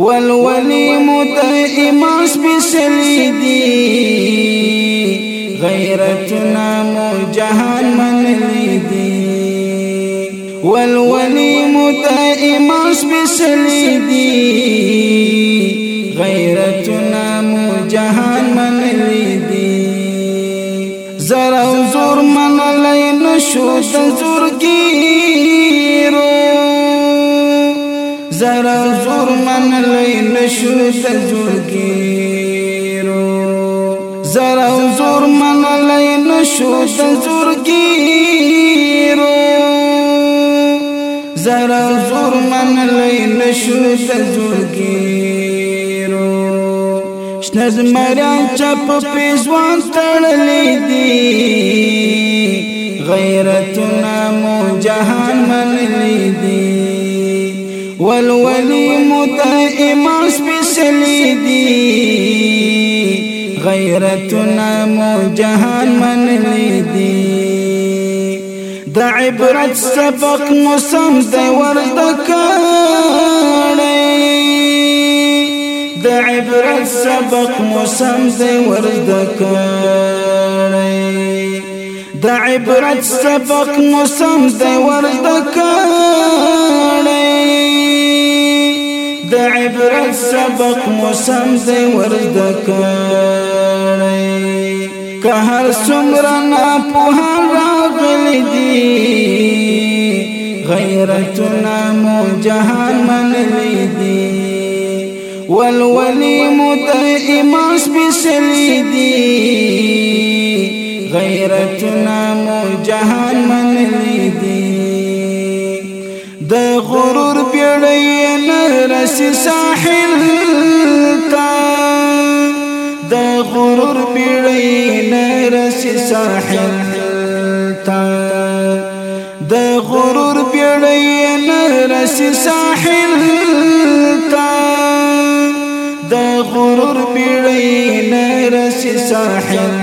والولي مدائما سپسلی دی غیرتنا مو جهان من لیدی والولي مدائما سپسلی دی غیرتنا مو جهان من لیدی زرا زور من لین شو د زر زور من لئی نشو تزرگیرو زر زور من لئی نشو تزرگیرو زر زور من لئی نشو تزرگیرو شنز مران چپ پیزوان تڑلی دی. غیرتنا مو جہان من لی دی. والولي متائما سپیشلی دي غیرتنا مو جهان منلې دي د عبرت سبق موسم د ورد کړي د عبرت سبق موسم دی ورد کړی د عبرت سبق موسم دی ورد کړی د عبرت سبق موسم دی ورد کړی که هر څومره نه په راغلی دی غیرتنا مو جهان منلی دی والولي مدائما سپسلی دی غیرتنا مو جهان من لیدی۔ د غرور بیړی نه رس ساحل تا د غرور بیړی نه رس ساحل تا د غرور بیړی نه رس ساحل تا د غرور بیړی نرس ساحل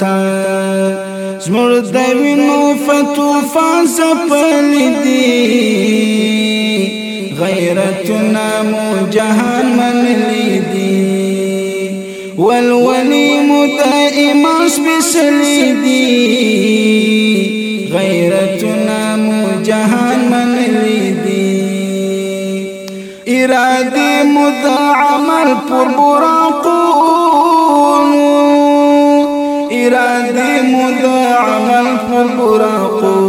تا زمر د وینو فتوفان سپل دی غیرتنا مو من لیدی والولي مدائما سپسلی دی غیرتنا مو جهان من لیدی پر براقون إرادي مدعمل پر براقون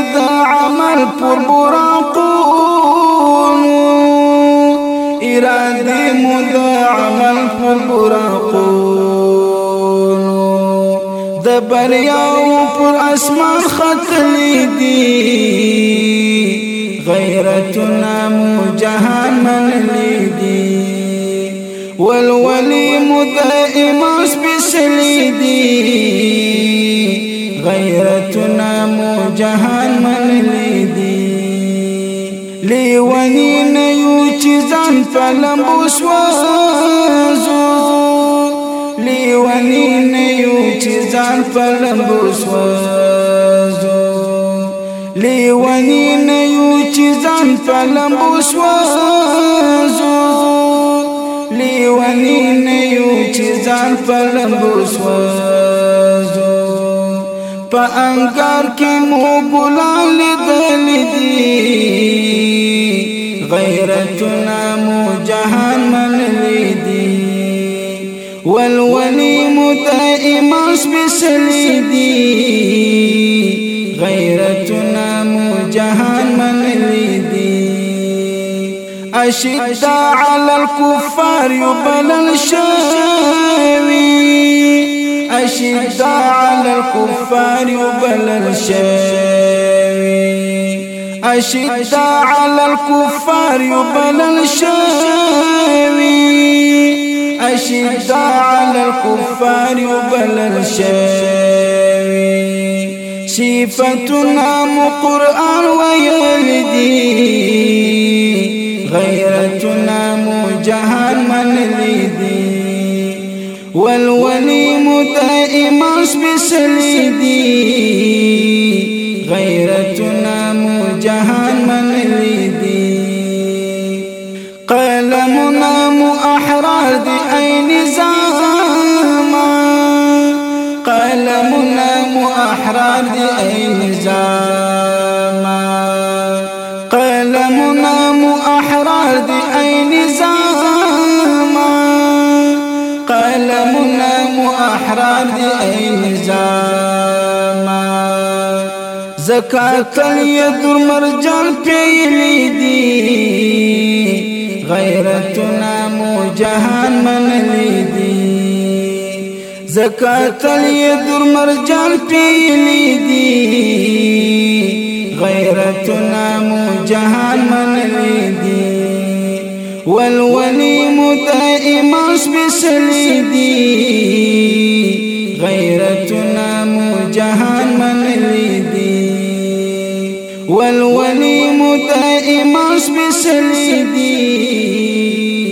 ارادي مدعمل پر براقون ارادي مدعمل پر براقون د بریاو پر اسمان ختلی دی. غیرتنا مو جهان من لیدی. والولی مدائما سپسلی دی غیرتنا مو جهان منلی دی۔ لیونی نیو چی زن پلم بوسوازو لیونی نیو چی زن پلم بوسوازو لیونی نیو چی زن پلم بوسوازو لیونی نیو چی زن پلم بوسوازو پا انگار کی مو گلان لیدل دی غیرتنا مو جهان من لیدی والولي مدائما سپسلی دی غیرتنا مو جهان من لیدی اشداء على الكفار يبلل شاوي أشداء على الكفار يبلل شاوي أشداء على الكفار يبلل شاوي أشداء على الكفار يبلل شاوي صفتنا قرآن ويلدي غيرتنا مو جهان من لدي والولي مدائم بسليدي غيرتنا غیرتنا مجهان من ليدي قلمنا مؤحرار دي أين زاما. قلمنا مؤحرار دي أين زاما. مو احرار دی ای نظام زکات الید مرجان پیلی دی غیرتنا مو جهان من لیدی زکات در مرجان پیلی دی غیرتنا مو جهان من لیدی والولی مدائما سبسلی دی غیرتنا مو جهان من لیدی والولی مدائما سبسلی دی